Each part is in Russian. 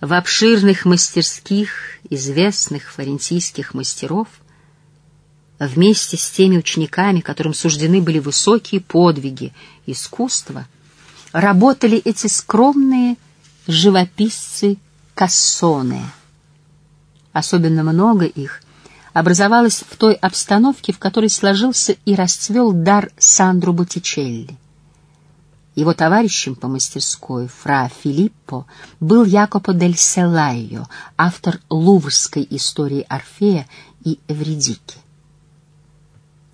В обширных мастерских известных флорентийских мастеров вместе с теми учениками, которым суждены были высокие подвиги искусства, работали эти скромные живописцы Кассоне. Особенно много их образовалось в той обстановке, в которой сложился и расцвел дар Сандру Боттичелли. Его товарищем по мастерской, фра Филиппо, был Якопо дель Селайо, автор луврской истории Орфея и Эвридики.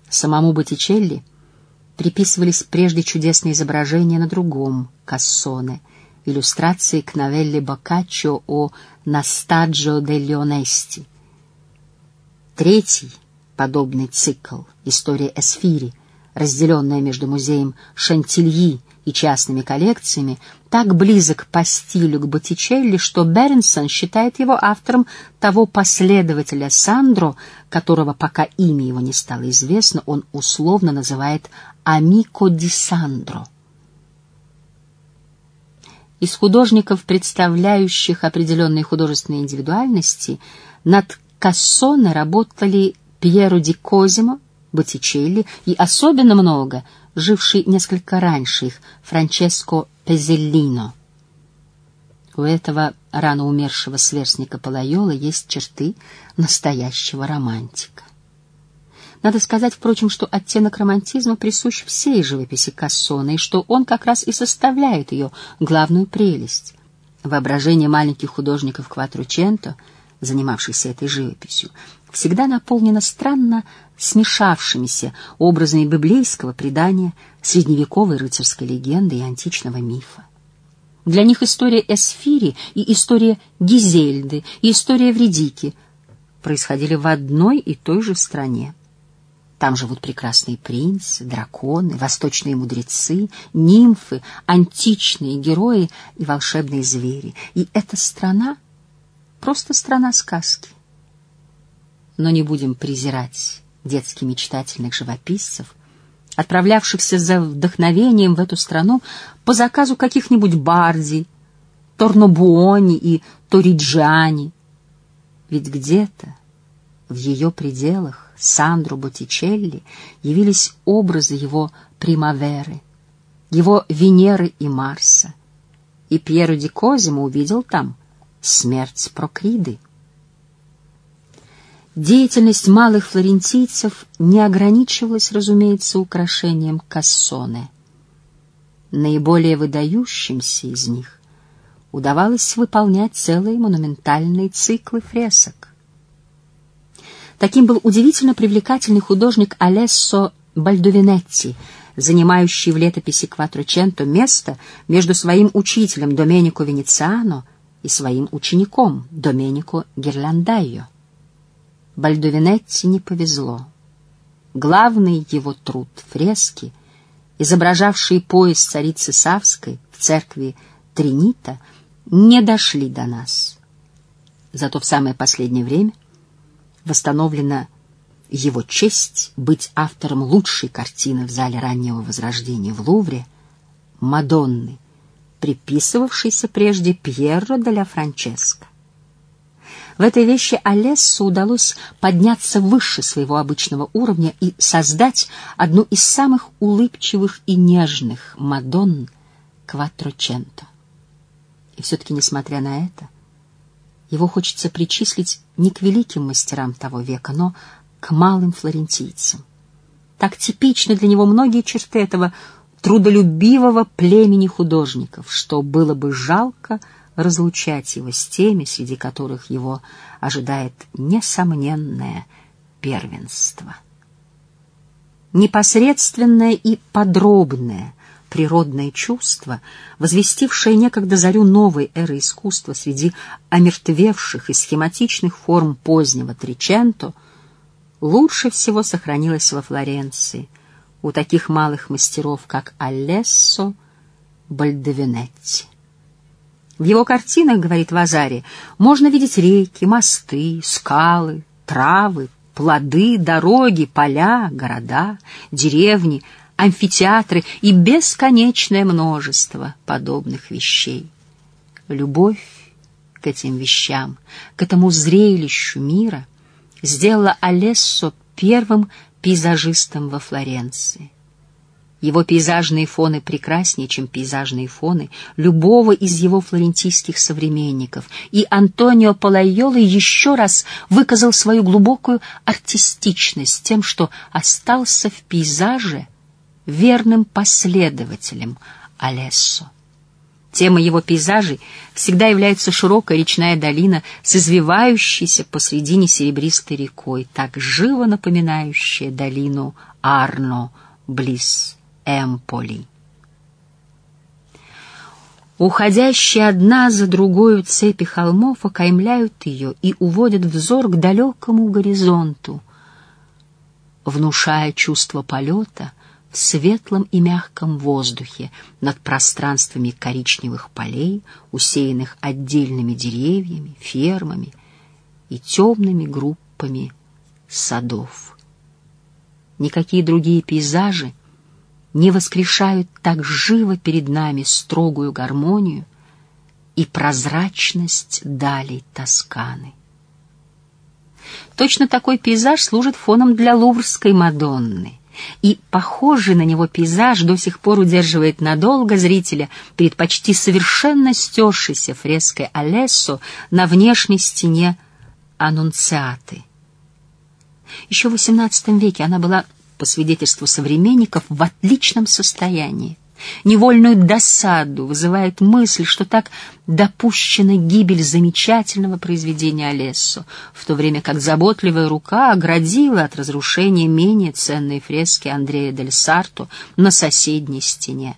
Самому Боттичелли приписывались прежде чудесные изображения на другом Кассоне, иллюстрации к новелле Боккаччо о «Настаджо дель Онести». Третий подобный цикл «История Эсфири», разделенная между музеем Шантильи и частными коллекциями, так близок по стилю к Боттичелли, что Бернсон считает его автором того последователя Сандро, которого, пока имя его не стало известно, он условно называет «Амико ди Сандро». Из художников, представляющих определенные художественные индивидуальности, над Кассоне работали Пьеро ди Козимо, Боттичелли и особенно много — живший несколько раньше их, Франческо Пезеллино. У этого рано умершего сверстника Палайола есть черты настоящего романтика. Надо сказать, впрочем, что оттенок романтизма присущ всей живописи Кассона, и что он как раз и составляет ее главную прелесть. Воображение маленьких художников Кватрученто, занимавшихся этой живописью, всегда наполнена странно смешавшимися образами библейского предания, средневековой рыцарской легенды и античного мифа. Для них история Эсфири и история Гизельды и история Вредики происходили в одной и той же стране. Там живут прекрасные принцы, драконы, восточные мудрецы, нимфы, античные герои и волшебные звери. И эта страна — просто страна сказки но не будем презирать детски мечтательных живописцев, отправлявшихся за вдохновением в эту страну по заказу каких-нибудь Барди, Торнобуони и Ториджани. Ведь где-то в ее пределах Сандро Боттичелли явились образы его примаверы, его Венеры и Марса, и Пьеро ди Козимо увидел там смерть Прокриды. Деятельность малых флорентийцев не ограничивалась, разумеется, украшением кассоне. Наиболее выдающимся из них удавалось выполнять целые монументальные циклы фресок. Таким был удивительно привлекательный художник Алессо Бальдовинетти, занимающий в летописи Кватроченто место между своим учителем Доменико Венециано и своим учеником Доменико Гирландайо. Бальдовинетти не повезло. Главный его труд — фрески, изображавшие пояс царицы Савской в церкви Тринита, не дошли до нас. Зато в самое последнее время восстановлена его честь быть автором лучшей картины в зале раннего Возрождения в Лувре «Мадонны», приписывавшейся прежде Пьерро де ла Франческо. В этой вещи Алессу удалось подняться выше своего обычного уровня и создать одну из самых улыбчивых и нежных Мадонн Кватроченто. И все-таки, несмотря на это, его хочется причислить не к великим мастерам того века, но к малым флорентийцам. Так типичны для него многие черты этого трудолюбивого племени художников, что было бы жалко разлучать его с теми, среди которых его ожидает несомненное первенство. Непосредственное и подробное природное чувство, возвестившее некогда зарю новой эры искусства среди омертвевших и схематичных форм позднего Триченто, лучше всего сохранилось во Флоренции, у таких малых мастеров, как Алессо Бальдовинетти. В его картинах, говорит Вазари, можно видеть реки, мосты, скалы, травы, плоды, дороги, поля, города, деревни, амфитеатры и бесконечное множество подобных вещей. Любовь к этим вещам, к этому зрелищу мира, сделала Алессо первым пейзажистом во Флоренции. Его пейзажные фоны прекраснее, чем пейзажные фоны любого из его флорентийских современников, и Антонио Палайоло еще раз выказал свою глубокую артистичность тем, что остался в пейзаже верным последователем Алессо. Тема его пейзажей всегда является широкая речная долина с извивающейся посредине серебристой рекой, так живо напоминающая долину Арно близ Эмполи. Уходящие одна за другой цепи холмов окаймляют ее и уводят взор к далекому горизонту, внушая чувство полета в светлом и мягком воздухе над пространствами коричневых полей, усеянных отдельными деревьями, фермами и темными группами садов. Никакие другие пейзажи не воскрешают так живо перед нами строгую гармонию и прозрачность далей Тосканы. Точно такой пейзаж служит фоном для Луврской Мадонны, и похожий на него пейзаж до сих пор удерживает надолго зрителя перед почти совершенно стершейся фреской Алессо на внешней стене Аннунциаты. Еще в XVIII веке она была по свидетельству современников, в отличном состоянии. Невольную досаду вызывает мысль, что так допущена гибель замечательного произведения Олессо, в то время как заботливая рука оградила от разрушения менее ценные фрески Андрея дель Сарто на соседней стене.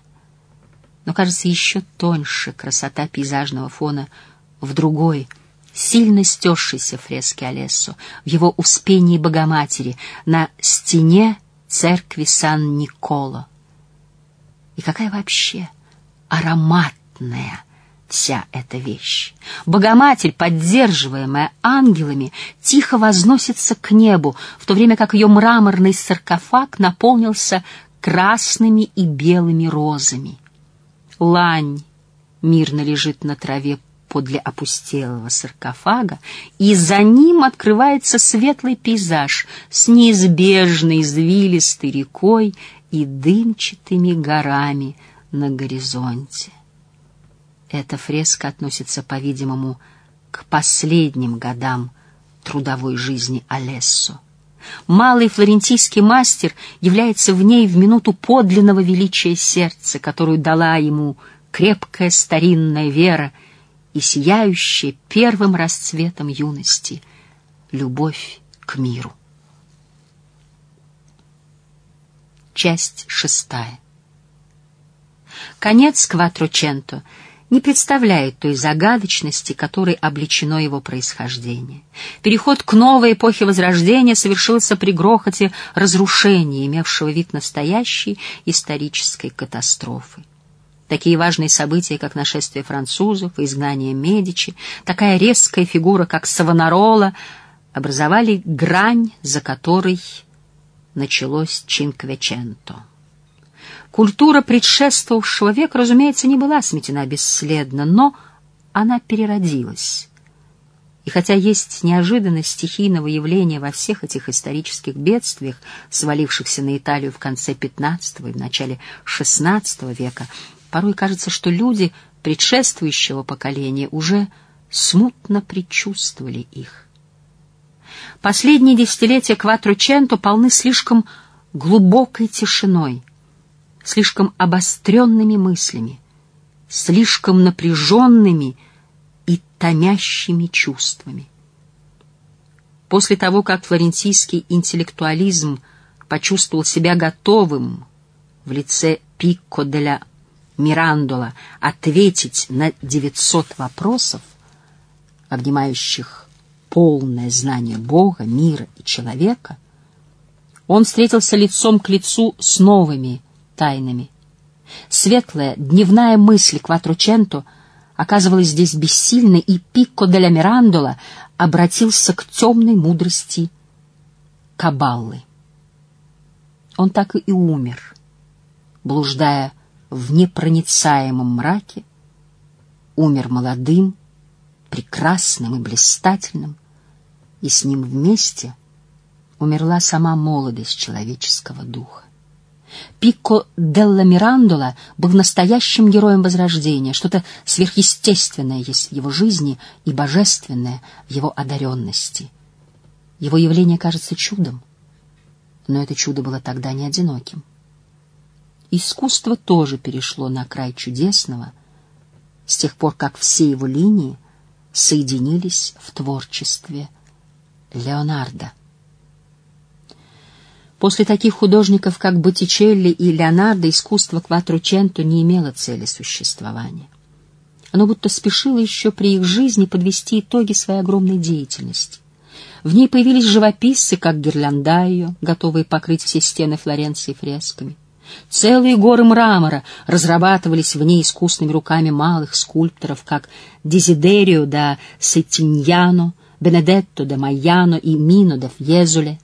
Но, кажется, еще тоньше красота пейзажного фона в другой, сильно стершейся фреске Олессо, в его Успении Богоматери, на стене церкви Сан-Николо. И какая вообще ароматная вся эта вещь. Богоматерь, поддерживаемая ангелами, тихо возносится к небу, в то время как ее мраморный саркофаг наполнился красными и белыми розами. Лань мирно лежит на траве подле опустелого саркофага, и за ним открывается светлый пейзаж с неизбежной извилистой рекой и дымчатыми горами на горизонте. Эта фреска относится, по-видимому, к последним годам трудовой жизни Алессо. Малый флорентийский мастер является в ней в минуту подлинного величия сердца, которую дала ему крепкая старинная вера и сияющая первым расцветом юности любовь к миру. Часть шестая. Конец Кватроченто не представляет той загадочности, которой обличено его происхождение. Переход к новой эпохе Возрождения совершился при грохоте разрушения, имевшего вид настоящей исторической катастрофы. Такие важные события, как нашествие французов изгнание Медичи, такая резкая фигура, как Савонарола, образовали грань, за которой началось Чинквеченто. Культура предшествовавшего века, разумеется, не была сметена бесследно, но она переродилась. И хотя есть неожиданность стихийного явления во всех этих исторических бедствиях, свалившихся на Италию в конце XV и в начале XVI века, Порой кажется, что люди предшествующего поколения уже смутно предчувствовали их. Последние десятилетия Кватроченто полны слишком глубокой тишиной, слишком обостренными мыслями, слишком напряженными и томящими чувствами. После того, как флорентийский интеллектуализм почувствовал себя готовым в лице Пикко де Мирандола ответить на 900 вопросов, обнимающих полное знание Бога, мира и человека, он встретился лицом к лицу с новыми тайнами. Светлая дневная мысль Кватроченто оказывалась здесь бессильной, и Пикко де ла Мирандола обратился к темной мудрости Кабаллы. Он так и умер, блуждая в непроницаемом мраке, умер молодым, прекрасным и блистательным, и с ним вместе умерла сама молодость человеческого духа. Пико Делла Мирандола был настоящим героем Возрождения, что-то сверхъестественное есть в его жизни и божественное в его одаренности. Его явление кажется чудом, но это чудо было тогда не одиноким. Искусство тоже перешло на край чудесного, с тех пор, как все его линии соединились в творчестве Леонардо. После таких художников, как Боттичелли и Леонардо, искусство Кватрученто не имело цели существования. Оно будто спешило еще при их жизни подвести итоги своей огромной деятельности. В ней появились живописцы, как Гирляндайо, готовые покрыть все стены Флоренции фресками. Целые горы мрамора разрабатывались в ней искусными руками малых скульпторов, как Дезидерио да Сеттиньяно, Бенедетто да Майяно и Мино да Фьезуле.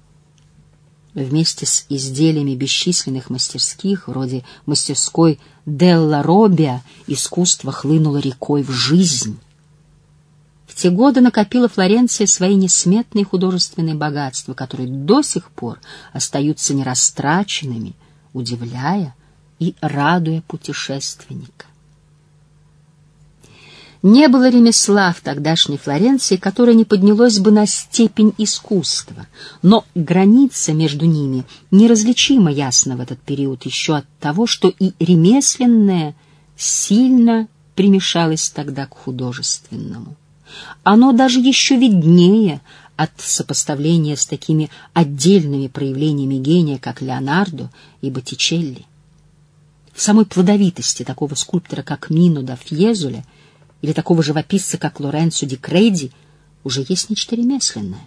Вместе с изделиями бесчисленных мастерских, вроде мастерской Делла Робиа, искусство хлынуло рекой в жизнь. В те годы накопила Флоренция свои несметные художественные богатства, которые до сих пор остаются нерастраченными, удивляя и радуя путешественника. Не было ремесла в тогдашней Флоренции, которое не поднялось бы на степень искусства, но граница между ними неразличимо ясна в этот период еще от того, что и ремесленное сильно примешалось тогда к художественному. Оно даже еще виднее от сопоставления с такими отдельными проявлениями гения, как Леонардо и Боттичелли. В самой плодовитости такого скульптора, как Мино да Фьезуля, или такого живописца, как Лоренцо ди Крейди, уже есть нечто ремесленное.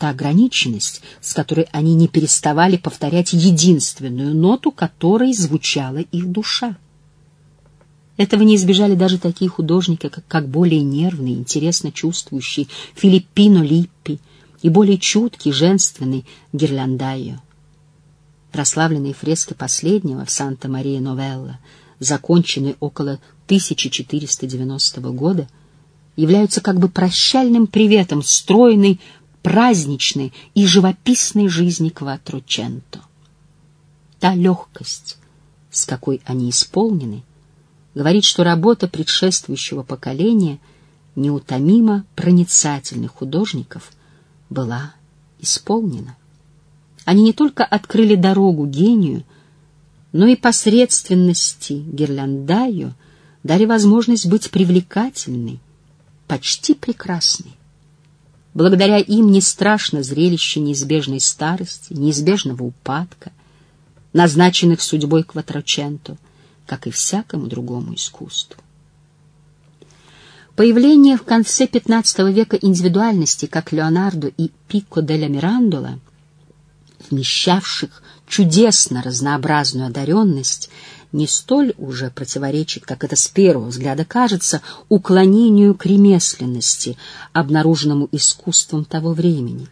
Та ограниченность, с которой они не переставали повторять единственную ноту, которой звучала их душа. Этого не избежали даже такие художники, как, как более нервный, интересно чувствующий Филиппино Липпи и более чуткий, женственный Гирляндайо. Прославленные фрески последнего в Санта-Мария-Новелла, законченные около 1490 года, являются как бы прощальным приветом стройной, праздничной и живописной жизни Кватроченто. Та легкость, с какой они исполнены, говорит, что работа предшествующего поколения неутомимо проницательных художников была исполнена. Они не только открыли дорогу гению, но и посредственности Гирляндаю — дали возможность быть привлекательной, почти прекрасной. Благодаря им не страшно зрелище неизбежной старости, неизбежного упадка, назначенных судьбой Кватроченто, как и всякому другому искусству. Появление в конце XV века индивидуальности, как Леонардо и Пико де Мирандола, вмещавших чудесно разнообразную одаренность, не столь уже противоречит, как это с первого взгляда кажется, уклонению к ремесленности, обнаруженному искусством того времени.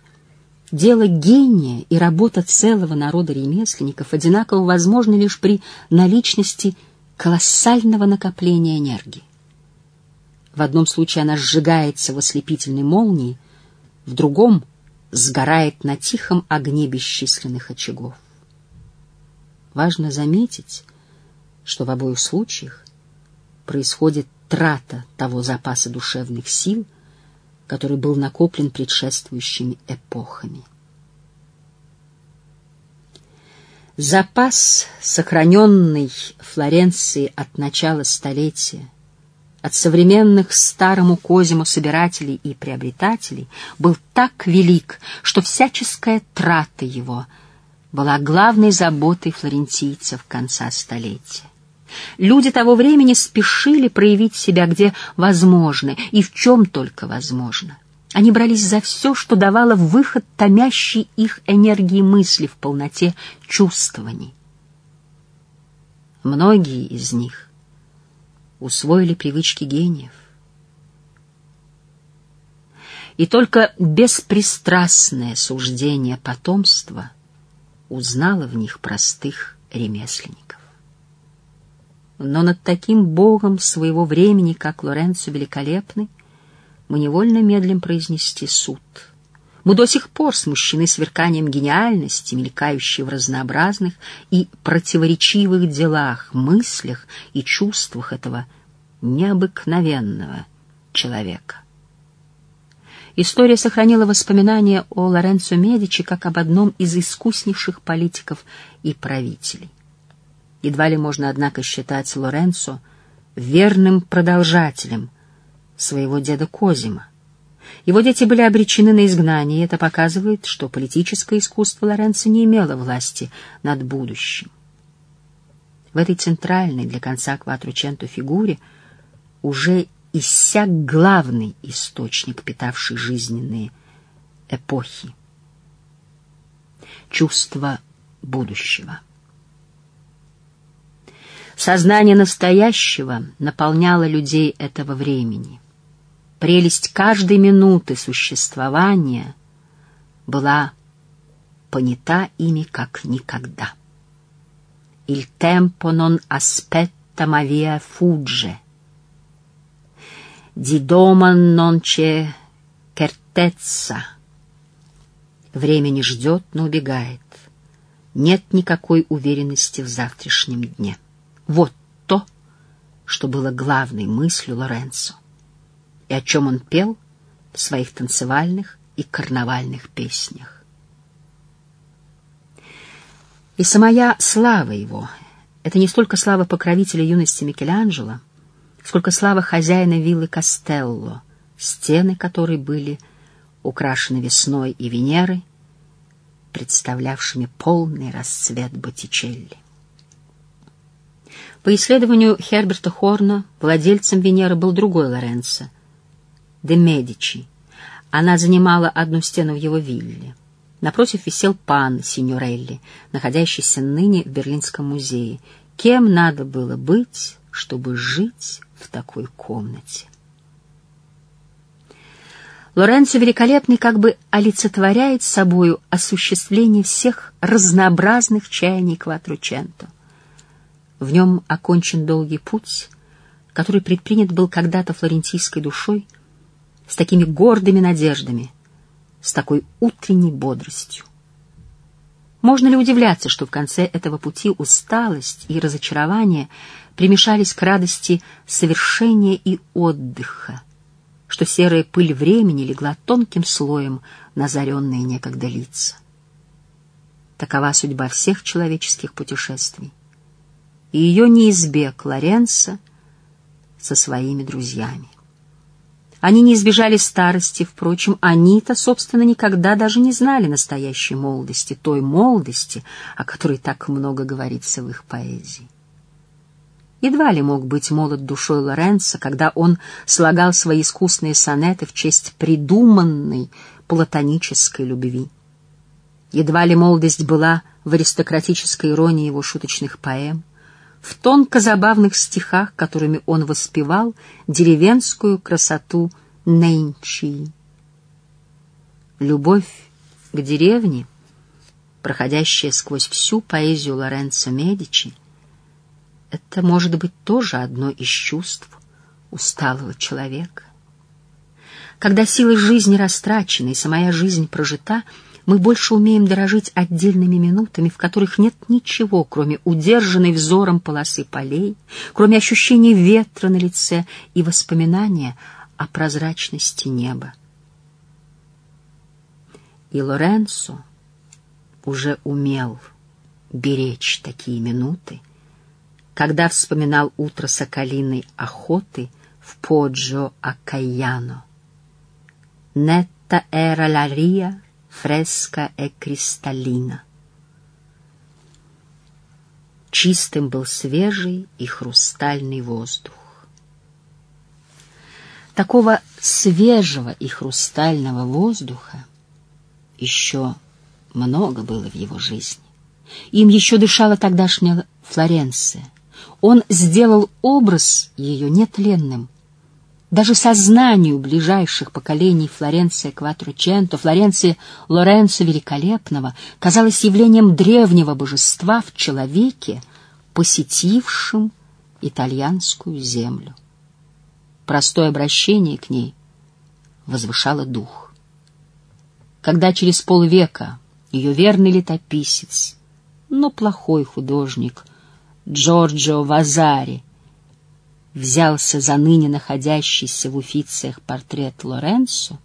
Дело гения и работа целого народа ремесленников одинаково возможны лишь при наличности колоссального накопления энергии. В одном случае она сжигается в ослепительной молнии, в другом сгорает на тихом огне бесчисленных очагов. Важно заметить, что в обоих случаях происходит трата того запаса душевных сил, который был накоплен предшествующими эпохами. Запас, сохраненный Флоренции от начала столетия, от современных старому Козиму собирателей и приобретателей, был так велик, что всяческая трата его была главной заботой флорентийцев конца столетия. Люди того времени спешили проявить себя где возможно и в чем только возможно. Они брались за все, что давало выход томящей их энергии мысли в полноте чувствований. Многие из них усвоили привычки гениев. И только беспристрастное суждение потомства узнало в них простых ремесленников но над таким богом своего времени, как Лоренцо Великолепный, мы невольно медлим произнести суд. Мы до сих пор смущены сверканием гениальности, мелькающей в разнообразных и противоречивых делах, мыслях и чувствах этого необыкновенного человека. История сохранила воспоминания о Лоренцо Медичи как об одном из искуснейших политиков и правителей. Едва ли можно, однако, считать Лоренцо верным продолжателем своего деда Козима. Его дети были обречены на изгнание, и это показывает, что политическое искусство Лоренцо не имело власти над будущим. В этой центральной для конца Кватрученто фигуре уже иссяк главный источник, питавший жизненные эпохи. Чувство будущего. Сознание настоящего наполняло людей этого времени. Прелесть каждой минуты существования была понята ими как никогда. «Il tempo non aspetta ma via fugge», «Di дома non c'è certezza», «Время не ждет, но убегает», «Нет никакой уверенности в завтрашнем дне». Вот то, что было главной мыслью Лоренцо и о чем он пел в своих танцевальных и карнавальных песнях. И самая слава его — это не столько слава покровителя юности Микеланджело, сколько слава хозяина виллы Кастелло, стены которой были украшены весной и Венерой, представлявшими полный расцвет Боттичелли. По исследованию Херберта Хорна, владельцем Венеры был другой Лоренцо, де Медичи. Она занимала одну стену в его вилле. Напротив висел пан Синьорелли, находящийся ныне в Берлинском музее. Кем надо было быть, чтобы жить в такой комнате? Лоренцо Великолепный как бы олицетворяет собою осуществление всех разнообразных чаяний Кватрученто. В нем окончен долгий путь, который предпринят был когда-то флорентийской душой, с такими гордыми надеждами, с такой утренней бодростью. Можно ли удивляться, что в конце этого пути усталость и разочарование примешались к радости совершения и отдыха, что серая пыль времени легла тонким слоем на заренные некогда лица? Такова судьба всех человеческих путешествий. И ее не избег Лоренцо со своими друзьями. Они не избежали старости, впрочем, они-то, собственно, никогда даже не знали настоящей молодости, той молодости, о которой так много говорится в их поэзии. Едва ли мог быть молод душой Лоренцо, когда он слагал свои искусные сонеты в честь придуманной платонической любви. Едва ли молодость была в аристократической иронии его шуточных поэм, в тонко-забавных стихах, которыми он воспевал деревенскую красоту Нэнчи. Любовь к деревне, проходящая сквозь всю поэзию Лоренцо Медичи, это может быть тоже одно из чувств усталого человека. Когда силы жизни растрачены и самая жизнь прожита — мы больше умеем дорожить отдельными минутами, в которых нет ничего, кроме удержанной взором полосы полей, кроме ощущения ветра на лице и воспоминания о прозрачности неба. И Лоренцо уже умел беречь такие минуты, когда вспоминал утро соколиной охоты в Поджо Аккаяно. «Нетта эра ла рия фреска e кристаллина. Чистым был свежий и хрустальный воздух. Такого свежего и хрустального воздуха еще много было в его жизни. Им еще дышала тогдашняя Флоренция. Он сделал образ ее нетленным, даже сознанию ближайших поколений Флоренция Кватрученто, Флоренции Лоренцо Великолепного казалось явлением древнего божества в человеке, посетившем итальянскую землю. Простое обращение к ней возвышала дух. Когда через полвека ее верный летописец, но плохой художник Джорджо Вазари взялся за ныне находящийся в Уфициях портрет Лоренцо,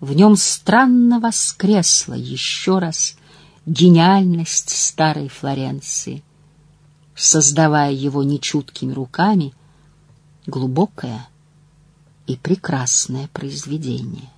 в нем странно воскресла еще раз гениальность старой Флоренции, создавая его нечуткими руками глубокое и прекрасное произведение.